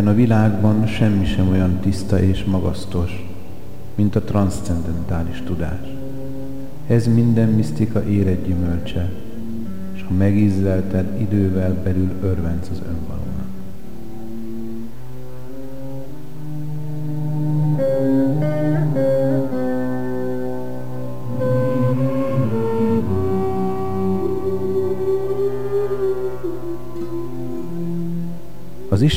Ebben a világban semmi sem olyan tiszta és magasztos, mint a transzcendentális tudás. Ez minden misztika éred gyümölcse, és ha megízlelted, idővel belül örvenc az önvalónak.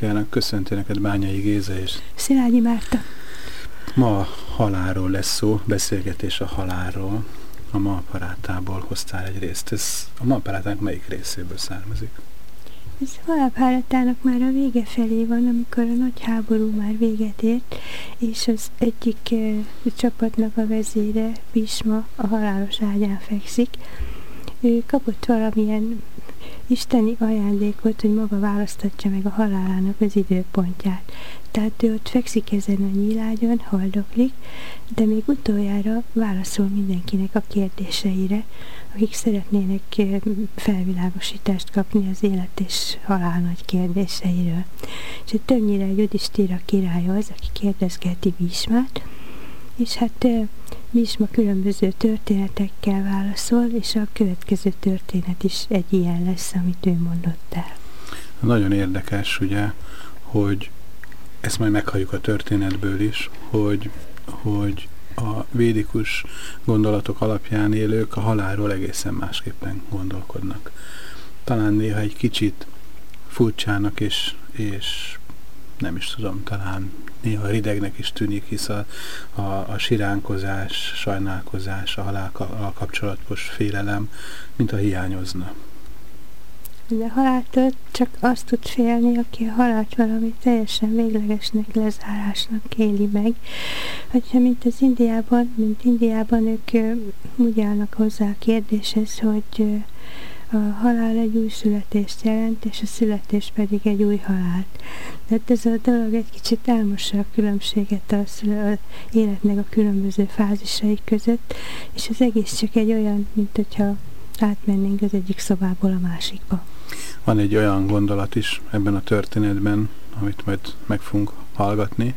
Kívánok, köszönti neked Bányai Géza és Szilágyi Márta. Ma halálról lesz szó, beszélgetés a halálról. A ma apparátából hoztál egy részt. Ez a ma apparátának melyik részéből származik? Ez a apparátának már a vége felé van, amikor a nagy háború már véget ért, és az egyik e, csapatnak a vezére, Bisma, a halálos ágyán fekszik. Ő kapott valamilyen isteni ajándékot, hogy maga választatja meg a halálának az időpontját. Tehát ő ott fekszik ezen a nyílágyon, haldoklik, de még utoljára válaszol mindenkinek a kérdéseire, akik szeretnének felvilágosítást kapni az élet és halál nagy kérdéseiről. És többnyire egy Odistíra király az, aki kérdezgeti Bísmát, és hát Misma különböző történetekkel válaszol, és a következő történet is egy ilyen lesz, amit ő mondott el. Nagyon érdekes, ugye, hogy ezt majd meghalljuk a történetből is, hogy, hogy a védikus gondolatok alapján élők a halálról egészen másképpen gondolkodnak. Talán néha egy kicsit furcsának és, és nem is tudom, talán néha ridegnek is tűnik, hisz a, a, a siránkozás, sajnálkozás, a halállal kapcsolatos félelem, mint a hiányozna. De haláltól csak azt tud félni, aki a halált valami teljesen véglegesnek, lezárásnak éli meg. Hogyha mint az Indiában, mint Indiában ők úgy állnak hozzá a kérdéshez, hogy a halál egy új születést jelent, és a születés pedig egy új halált. Tehát ez a dolog egy kicsit elmossa a különbséget a, szüle, a életnek a különböző fázisai között, és az egész csak egy olyan, mint hogyha átmennénk az egyik szobából a másikba. Van egy olyan gondolat is ebben a történetben, amit majd meg fogunk hallgatni,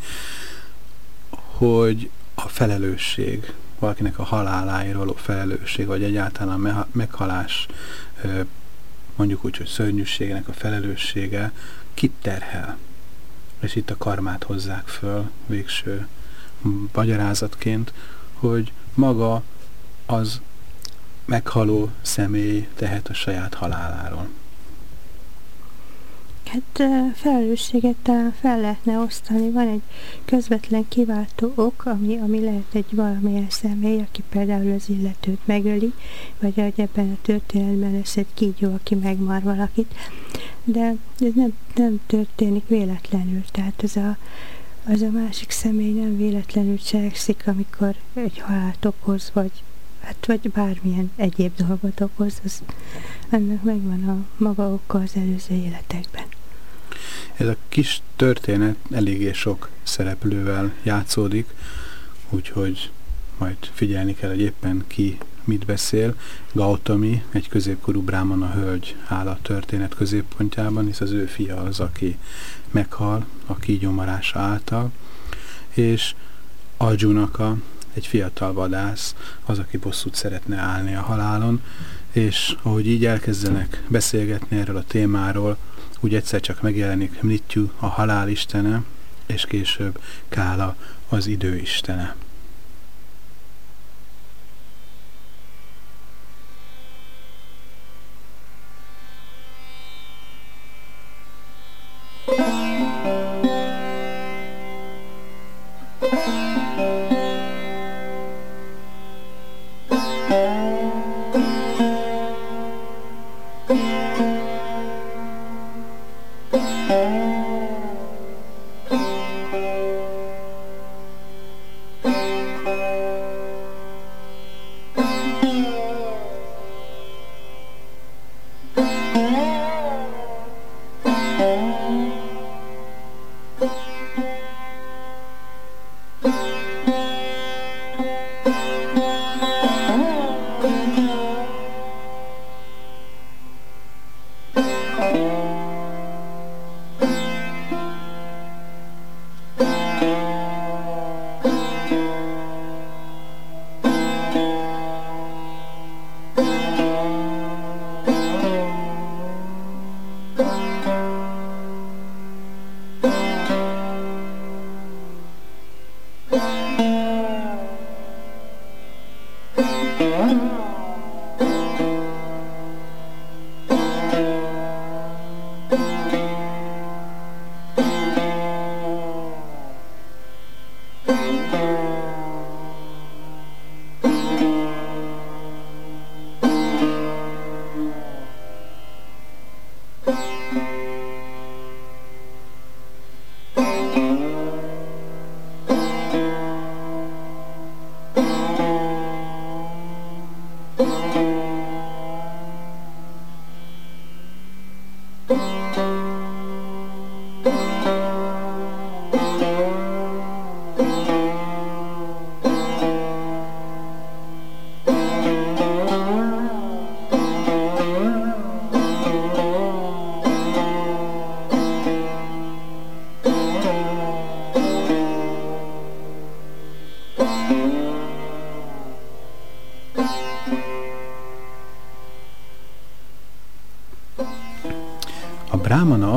hogy a felelősség, valakinek a haláláért való felelősség, vagy egyáltalán a meghalás mondjuk úgy, hogy szörnyűségnek a felelőssége kit terhel. És itt a karmát hozzák föl végső magyarázatként, hogy maga az meghaló személy tehet a saját haláláról. Hát felelősséget talán fel lehetne osztani. Van egy közvetlen kiváltó ok, ami, ami lehet egy valamilyen személy, aki például az illetőt megöli, vagy hogy ebben a történetben lesz egy kígyó, aki megmar valakit. De ez nem, nem történik véletlenül. Tehát az a, az a másik személy nem véletlenül cselekszik, amikor egy halált okoz, vagy hát vagy bármilyen egyéb dolgot okoz, az ennek megvan a maga oka az előző életekben. Ez a kis történet eléggé sok szereplővel játszódik, úgyhogy majd figyelni kell, hogy éppen ki mit beszél. Gautami, egy középkorú brámana hölgy áll a történet középpontjában, hisz az ő fia az, aki meghal a kígyomarása által, és Arjunaka, egy fiatal vadász, az, aki bosszút szeretne állni a halálon, és ahogy így elkezdenek beszélgetni erről a témáról, úgy egyszer csak megjelenik Mrityu, a halál istene, és később Kála, az idő istene.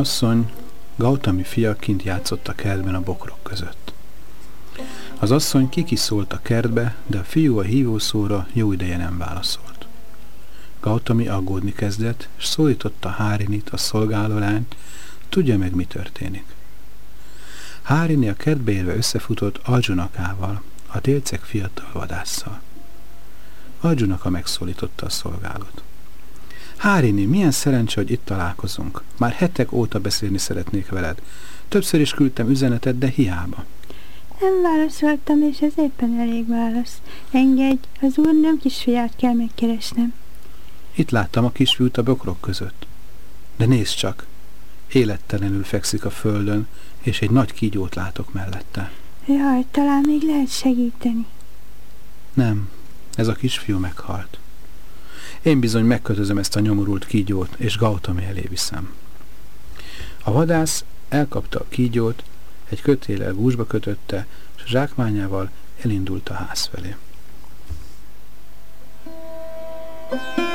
Asszony, Gautami fia kint játszott a kertben a bokrok között. Az asszony kikiszólt a kertbe, de a fiú a hívószóra jó ideje nem válaszolt. Gautami aggódni kezdett, és szólította Hárinit, a szolgálólányt, tudja meg, mi történik. Hárini a kertbe érve összefutott Aldzsunakával, a délceg fiatal vadásszal. Aldzsunaka megszólította a szolgálót. Hárini, milyen szerencse, hogy itt találkozunk. Már hetek óta beszélni szeretnék veled. Többször is küldtem üzenetet, de hiába. Nem válaszoltam, és ez éppen elég válasz. Engedj, az úr nem kisfiát kell megkeresnem. Itt láttam a kisfiút a bokrok között. De nézd csak, élettelenül fekszik a földön, és egy nagy kígyót látok mellette. Jaj, talán még lehet segíteni. Nem, ez a kisfiú meghalt. Én bizony megkötözöm ezt a nyomorult kígyót, és Gautami elé viszem. A vadász elkapta a kígyót, egy kötélel gúzsba kötötte, és a zsákmányával elindult a ház felé. Thank you.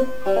Música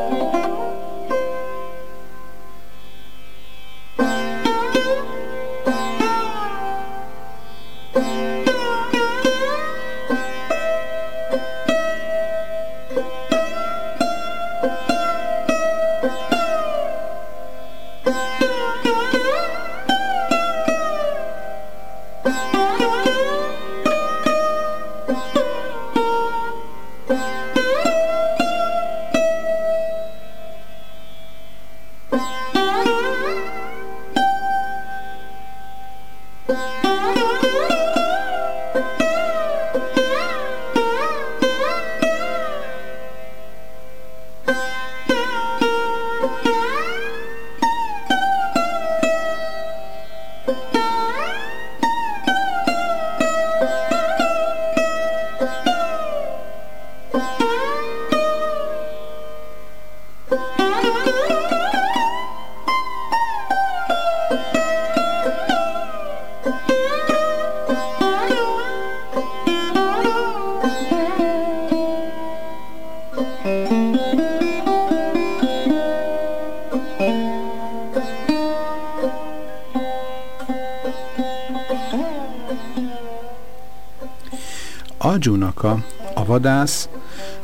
vadász,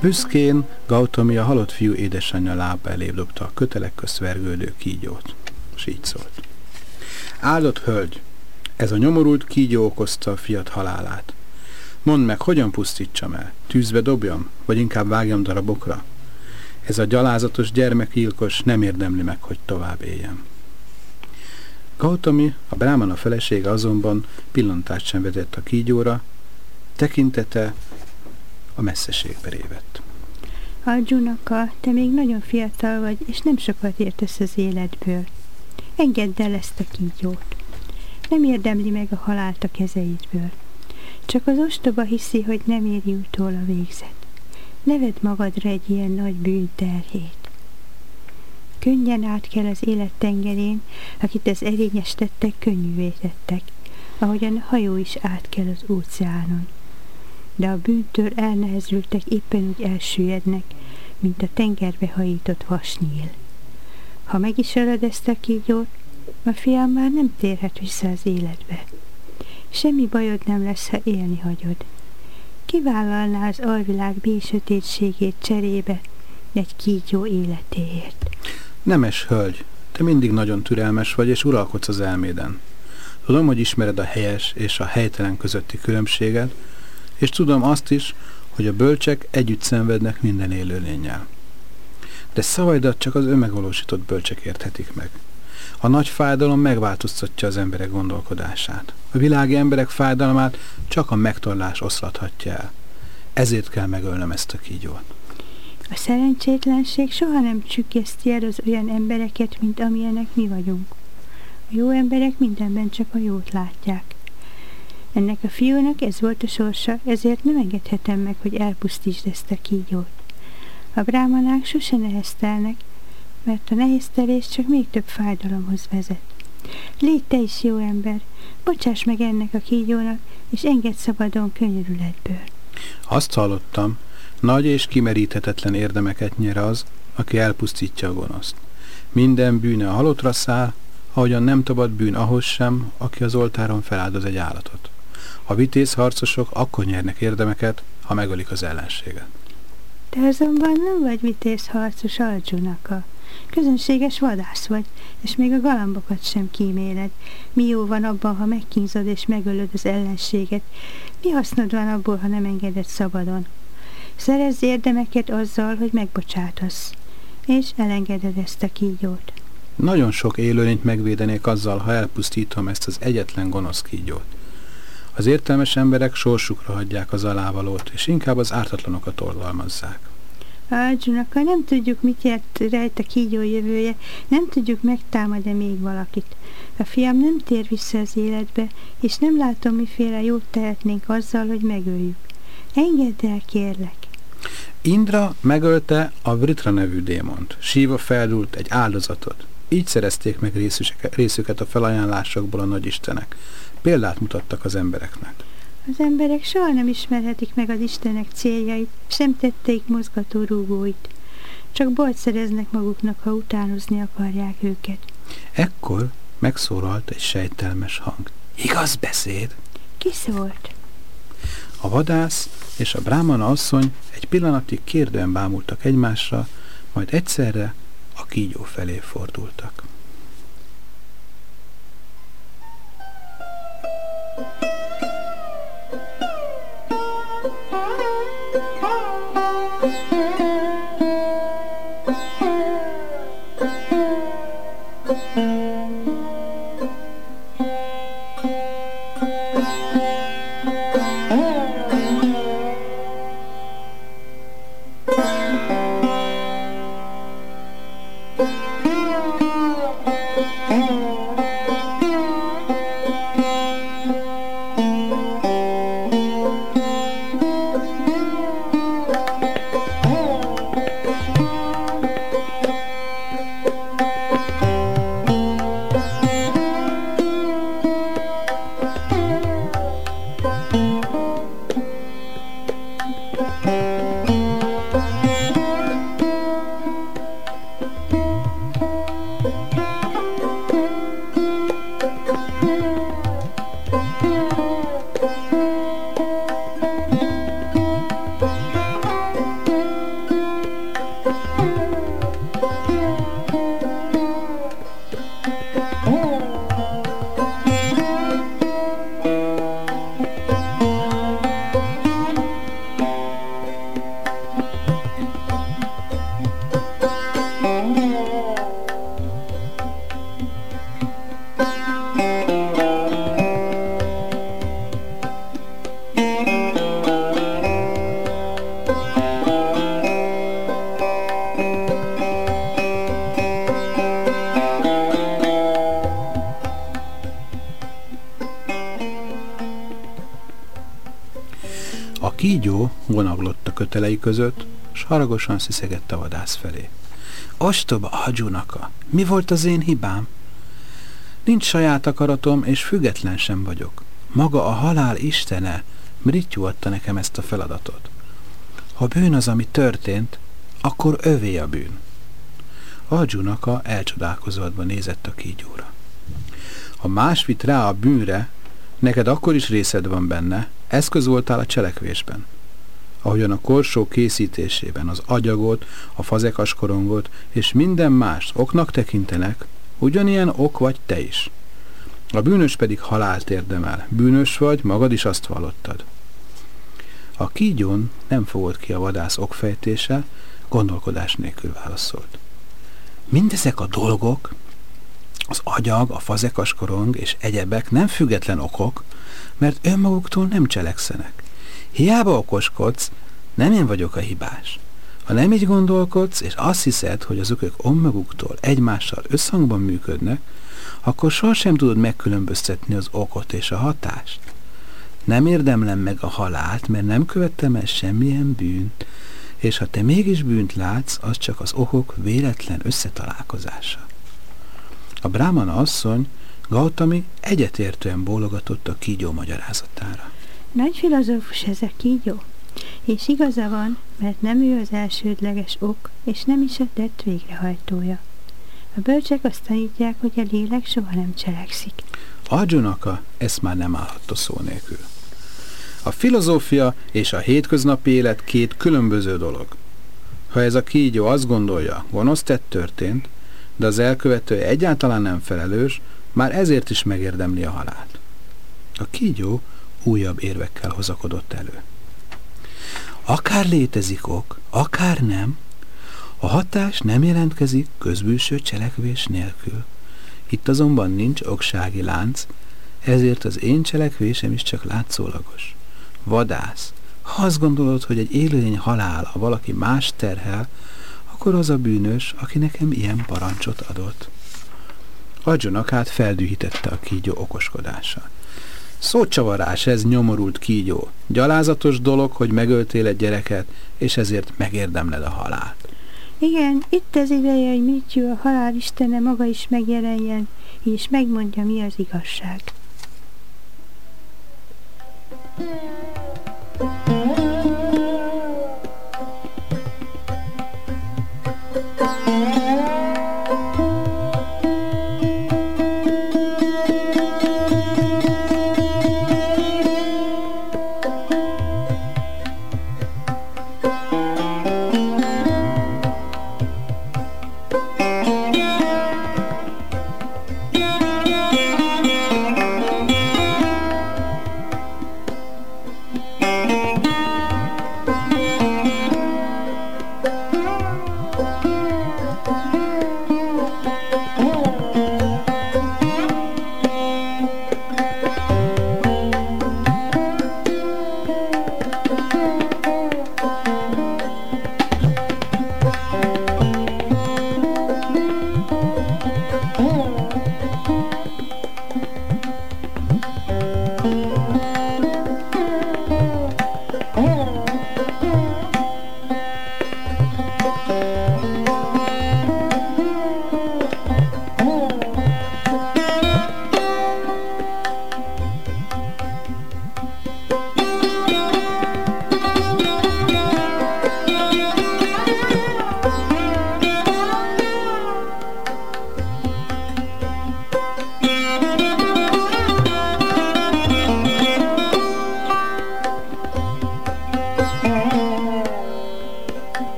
büszkén Gautami a halott fiú édesanyja lába elé dobta a kötelek közt vergődő kígyót. És így szólt. Áldott hölgy, ez a nyomorult kígyó okozta a fiat halálát. Mondd meg, hogyan pusztítsam el? Tűzbe dobjam? Vagy inkább vágjam darabokra? Ez a gyalázatos gyermekilkos nem érdemli meg, hogy tovább éljem. Gautami, a brámana felesége azonban pillantást sem vetett a kígyóra, tekintete a messzeségbe révett. Arjunaka, te még nagyon fiatal vagy, és nem sokat értesz az életből. Engedd el ezt a kígyót. Nem érdemli meg a halált a kezeidből. Csak az ostoba hiszi, hogy nem éri utól a végzet. Ne vedd magadra egy ilyen nagy bűn terhét. Könnyen át kell az élet tengerén, akit az erényes tettek könnyűvé tettek, ahogyan a hajó is át kell az óceánon. De a bűntől elnehezültek éppen úgy elsüllyednek, mint a tengerbe hajított vasnyíl. Ha meg is a kígyót, a fiam már nem térhet vissza az életbe. Semmi bajod nem lesz, ha élni hagyod. Kivállalná az alvilág bésötétségét cserébe egy kígyó életéért. Nemes hölgy, te mindig nagyon türelmes vagy, és uralkodsz az elméden. Tudom, hogy ismered a helyes és a helytelen közötti különbséget, és tudom azt is, hogy a bölcsek együtt szenvednek minden élőlényel. De szavaidat csak az önmegvalósított bölcsek érthetik meg. A nagy fájdalom megváltoztatja az emberek gondolkodását. A világi emberek fájdalmát csak a megtorlás oszlathatja el. Ezért kell megölnöm ezt a kígyót. A szerencsétlenség soha nem csüggeszti el az olyan embereket, mint amilyenek mi vagyunk. A jó emberek mindenben csak a jót látják. Ennek a fiúnak ez volt a sorsa, ezért nem engedhetem meg, hogy elpusztítsd ezt a kígyót. A brámanák sose neheztelnek, mert a nehéztelés csak még több fájdalomhoz vezet. Légy te is jó ember, bocsáss meg ennek a kígyónak, és engedd szabadon könyörületből. Azt hallottam, nagy és kimeríthetetlen érdemeket nyer az, aki elpusztítja a gonoszt. Minden bűne a halottra száll, ahogyan nem tabad bűn ahhoz sem, aki az oltáron feláldoz egy állatot. A vitéz harcosok akkor nyernek érdemeket, ha megölik az ellenséget. Te azonban nem vagy vitéz harcos Arjunaka. Közönséges vadász vagy, és még a galambokat sem kíméled. Mi jó van abban, ha megkínzod és megölöd az ellenséget? Mi hasznod van abból, ha nem engeded szabadon? Szerezz érdemeket azzal, hogy megbocsátasz, és elengeded ezt a kígyót. Nagyon sok élőlényt megvédenék azzal, ha elpusztítom ezt az egyetlen gonosz kígyót. Az értelmes emberek sorsukra hagyják az alávalót, és inkább az ártatlanokat oldalmazzák. Arjunaka, nem tudjuk, mit ért rejt a kígyó jövője, nem tudjuk, megtámad-e még valakit. A fiam nem tér vissza az életbe, és nem látom, miféle jót tehetnénk azzal, hogy megöljük. Engedd el, kérlek. Indra megölte a Vritra nevű démont. Síva feldult egy áldozatot. Így szerezték meg részüket a felajánlásokból a nagyistenek. Példát mutattak az embereknek. Az emberek soha nem ismerhetik meg az Istenek céljait, sem tetteik mozgató rúgóit. Csak bolt szereznek maguknak, ha utánozni akarják őket. Ekkor megszólalt egy sejtelmes hang. Igaz beszéd? Ki szólt? A vadász és a brámana asszony egy pillanatig kérdően bámultak egymásra, majd egyszerre a kígyó felé fordultak. thank you Között, s haragosan sziszegett a vadász felé. Ostoba Hadzsunaka, mi volt az én hibám? Nincs saját akaratom, és független sem vagyok. Maga a halál istene, Mrityu adta nekem ezt a feladatot. Ha bűn az, ami történt, akkor övé a bűn. Arjunaka elcsodálkozódva nézett a kígyóra. Ha más vitt rá a bűnre, neked akkor is részed van benne, eszköz voltál a cselekvésben. Ahogyan a korsó készítésében az agyagot, a fazekas korongot és minden más oknak tekintenek, ugyanilyen ok vagy te is. A bűnös pedig halált érdemel. Bűnös vagy, magad is azt vallottad. A kígyón nem fogott ki a vadász okfejtése, gondolkodás nélkül válaszolt. Mindezek a dolgok, az agyag, a fazekas korong és egyebek nem független okok, mert önmaguktól nem cselekszenek. Hiába okoskodsz, nem én vagyok a hibás. Ha nem így gondolkodsz, és azt hiszed, hogy az ökök önmaguktól egymással összhangban működnek, akkor sohasem tudod megkülönböztetni az okot és a hatást. Nem érdemlem meg a halált, mert nem követtem el semmilyen bűnt, és ha te mégis bűnt látsz, az csak az okok véletlen összetalálkozása. A brámana asszony Gautami egyetértően bólogatott a kígyó magyarázatára. Nagy filozófus ez a kígyó, és igaza van, mert nem ő az elsődleges ok, és nem is a tett végrehajtója. A bölcsek azt tanítják, hogy a lélek soha nem cselekszik. Arjunaka ezt már nem állhatta szó nélkül. A filozófia és a hétköznapi élet két különböző dolog. Ha ez a kígyó azt gondolja, gonosz tett történt, de az elkövetője egyáltalán nem felelős, már ezért is megérdemli a halált. A kígyó újabb érvekkel hozakodott elő. Akár létezik ok, akár nem, a hatás nem jelentkezik közbülső cselekvés nélkül. Itt azonban nincs oksági lánc, ezért az én cselekvésem is csak látszólagos. Vadász, ha azt gondolod, hogy egy élőlény halála valaki más terhel, akkor az a bűnös, aki nekem ilyen parancsot adott. Adjonakát feldühítette a kígyó okoskodása. Szócsavarás ez, nyomorult kígyó. Gyalázatos dolog, hogy megöltél egy gyereket, és ezért megérdemled a halált. Igen, itt az ideje, hogy Mityu a halál istene maga is megjelenjen, és megmondja, mi az igazság. a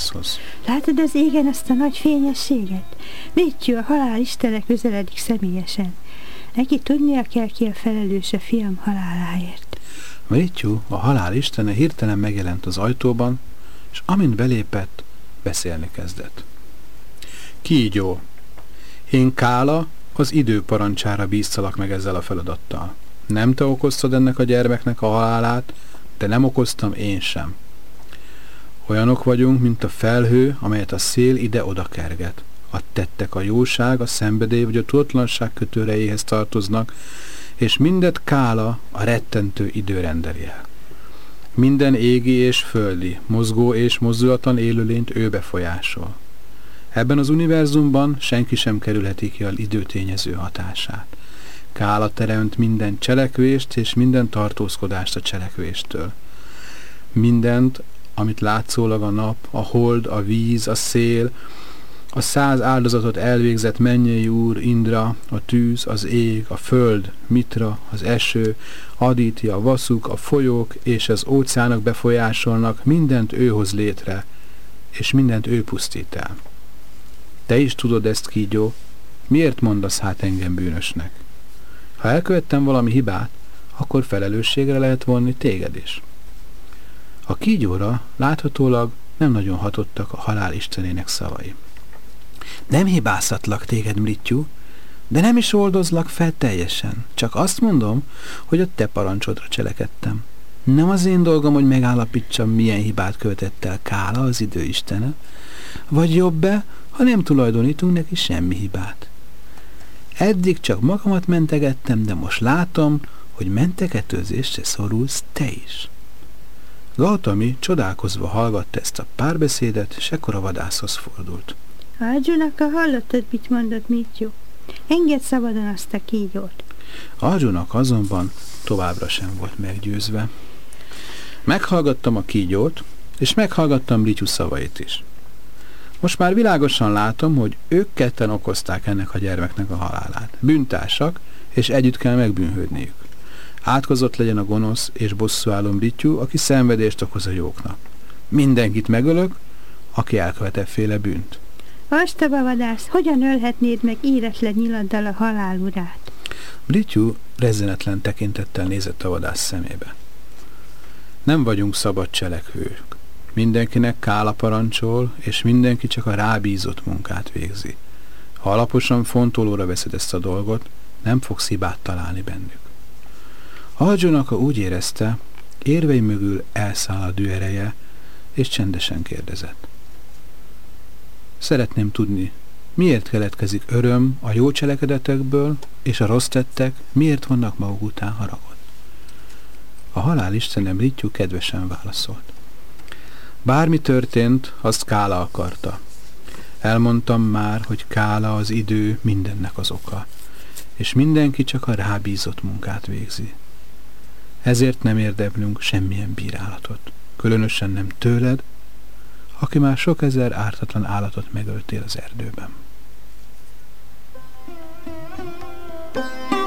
vadászhoz. Látod az égen azt a nagy fényességet? Mityu, a halál istene közeledik személyesen. Neki tudnia kell ki a felelős a fiam haláláért. Mityu, a halál istene hirtelen megjelent az ajtóban, és amint belépett, beszélni kezdett. Kígyó, én Kála az idő parancsára bíztalak meg ezzel a feladattal. Nem te okoztad ennek a gyermeknek a halálát, de nem okoztam én sem. Olyanok vagyunk, mint a felhő, amelyet a szél ide-oda kerget. A tettek a jóság, a szenvedély vagy a tudatlanság kötőrejéhez tartoznak, és mindet Kála a rettentő idő rendeli el. Minden égi és földi, mozgó és mozdulatlan élőlényt ő befolyásol. Ebben az univerzumban senki sem kerülheti ki az időtényező hatását. Kála teremt minden cselekvést és minden tartózkodást a cselekvéstől. Mindent, amit látszólag a nap, a hold, a víz, a szél, a száz áldozatot elvégzett mennyei úr, Indra, a tűz, az ég, a föld, Mitra, az eső, Aditi, a vaszuk, a folyók és az óceánok befolyásolnak, mindent ő hoz létre, és mindent ő pusztít el. Te is tudod ezt, kígyó, miért mondasz hát engem bűnösnek? Ha elkövettem valami hibát, akkor felelősségre lehet vonni téged is. A kígyóra láthatólag nem nagyon hatottak a halál istenének szavai. Nem hibáztatlak téged, Mrittyú, de nem is oldozlak fel teljesen. Csak azt mondom, hogy a te parancsodra cselekedtem. Nem az én dolgom, hogy megállapítsam, milyen hibát követett el Kála, az időistene, vagy jobb-e, ha nem tulajdonítunk neki semmi hibát. Eddig csak magamat mentegettem, de most látom, hogy mentegetőzésre szorulsz te is. Gautami csodálkozva hallgatta ezt a párbeszédet, és ekkor a vadászhoz fordult. Arjunaka hallottad, mit mondott Mityu? Engedd szabadon azt a kígyót. Arjunak azonban továbbra sem volt meggyőzve. Meghallgattam a kígyót, és meghallgattam Rityu szavait is. Most már világosan látom, hogy ők ketten okozták ennek a gyermeknek a halálát. Bűntársak, és együtt kell megbűnhődniük. Átkozott legyen a gonosz és bosszúállom Rityu, aki szenvedést okoz a jóknak. Mindenkit megölök, aki elkövetett féle bűnt. Vastaba vadász, hogyan ölhetnéd meg éretlen nyiladdal a halál urát? Rityu rezzenetlen tekintettel nézett a vadász szemébe. Nem vagyunk szabad cselekvők. Mindenkinek kála parancsol, és mindenki csak a rábízott munkát végzi. Ha alaposan fontolóra veszed ezt a dolgot, nem fogsz hibát találni bennük. Arjunaka úgy érezte, érvei mögül elszáll a dűereje, és csendesen kérdezett. Szeretném tudni, miért keletkezik öröm a jó cselekedetekből, és a rossz tettek miért vannak maguk után haragot? A halál istenem Rityu kedvesen válaszolt. Bármi történt, azt Kála akarta. Elmondtam már, hogy Kála az idő mindennek az oka, és mindenki csak a rábízott munkát végzi. Ezért nem érdeklünk semmilyen bírálatot, különösen nem tőled, aki már sok ezer ártatlan állatot megöltél az erdőben. vadász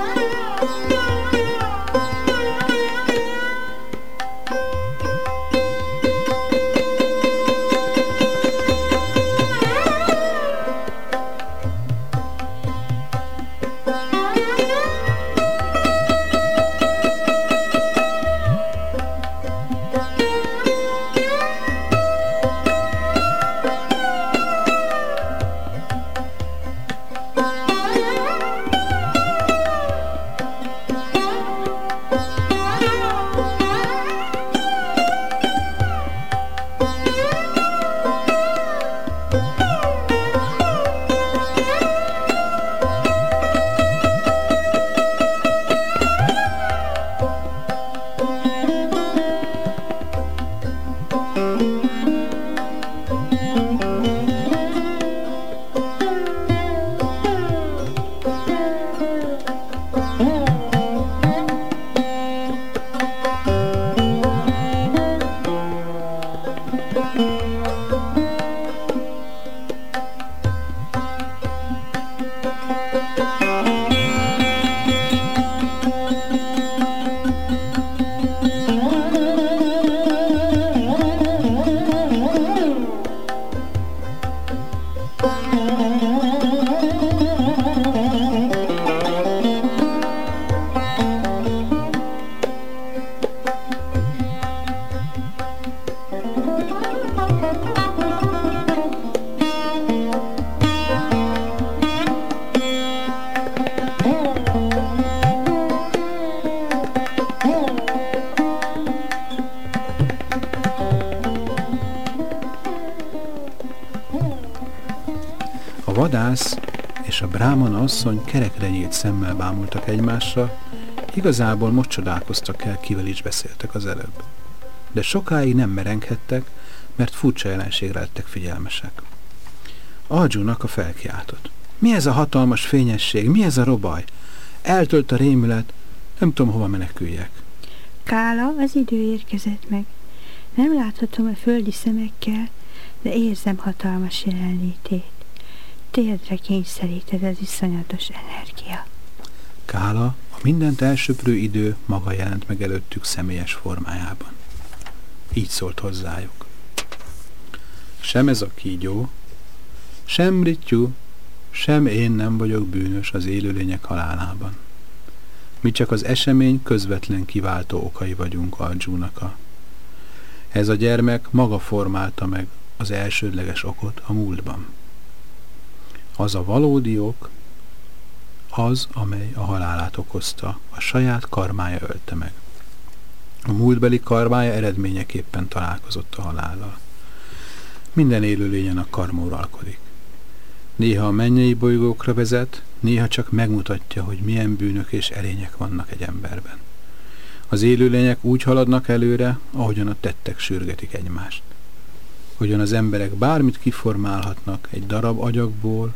kerekre nyílt szemmel bámultak egymásra, igazából most csodálkoztak el, kivel is beszéltek az előbb. De sokáig nem merenghettek, mert furcsa jelenségre lettek figyelmesek. Algyúnak a felkiáltott. Mi ez a hatalmas fényesség? Mi ez a robaj? Eltölt a rémület, nem tudom, hova meneküljek. Kála, az idő érkezett meg. Nem láthatom a földi szemekkel, de érzem hatalmas jelenlétét. Térdre kényszeríted az iszonyatos energia. Kála, a mindent elsöprő idő maga jelent meg előttük személyes formájában. Így szólt hozzájuk. Sem ez a kígyó, sem Rittyú, sem én nem vagyok bűnös az élőlények halálában. Mi csak az esemény közvetlen kiváltó okai vagyunk Aldzsúnaka. Ez a gyermek maga formálta meg az elsődleges okot a múltban. Az a valódi ok, az, amely a halálát okozta, a saját karmája ölte meg. A múltbeli karmája eredményeképpen találkozott a halállal. Minden élőlényen a karma uralkodik. Néha a mennyei bolygókra vezet, néha csak megmutatja, hogy milyen bűnök és erények vannak egy emberben. Az élőlények úgy haladnak előre, ahogyan a tettek sürgetik egymást. Hogyan az emberek bármit kiformálhatnak egy darab agyagból,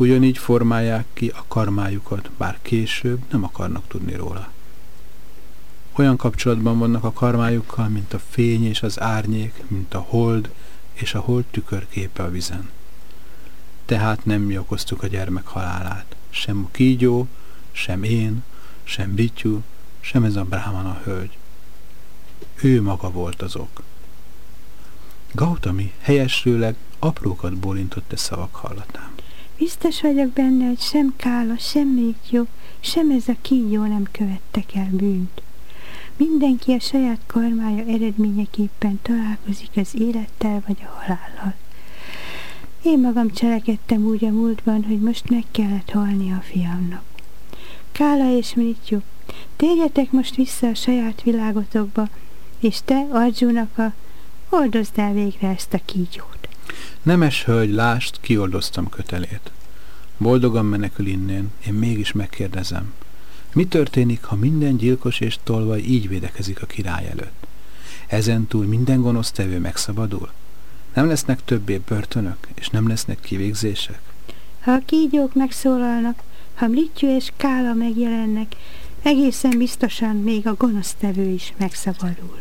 ugyanígy formálják ki a karmájukat, bár később nem akarnak tudni róla. Olyan kapcsolatban vannak a karmájukkal, mint a fény és az árnyék, mint a hold és a hold tükörképe a vizen tehát nem mi okoztuk a gyermek halálát. Sem a kígyó, sem én, sem Bityú, sem ez a brámana hölgy. Ő maga volt az ok. Gautami helyesrőleg aprókat bólintott a szavak hallatán. Biztos vagyok benne, hogy sem Kála, sem Bityú, sem ez a kígyó nem követtek el bűnt. Mindenki a saját karmája eredményeképpen találkozik az élettel vagy a halállal. Én magam cselekedtem úgy a múltban, hogy most meg kellett halni a fiamnak. Kála és Mrityu, térjetek most vissza a saját világotokba, és te, Arjunaka, oldozd el végre ezt a kígyót. Nemes hölgy, lást, kioldoztam kötelét. Boldogan menekül innen, én mégis megkérdezem. Mi történik, ha minden gyilkos és tolvaj így védekezik a király előtt? Ezentúl minden gonosz tevő megszabadul? Nem lesznek többé börtönök, és nem lesznek kivégzések? Ha a kígyók megszólalnak, ha Mrittyű és Kála megjelennek, egészen biztosan még a gonosztevő is megszabadul.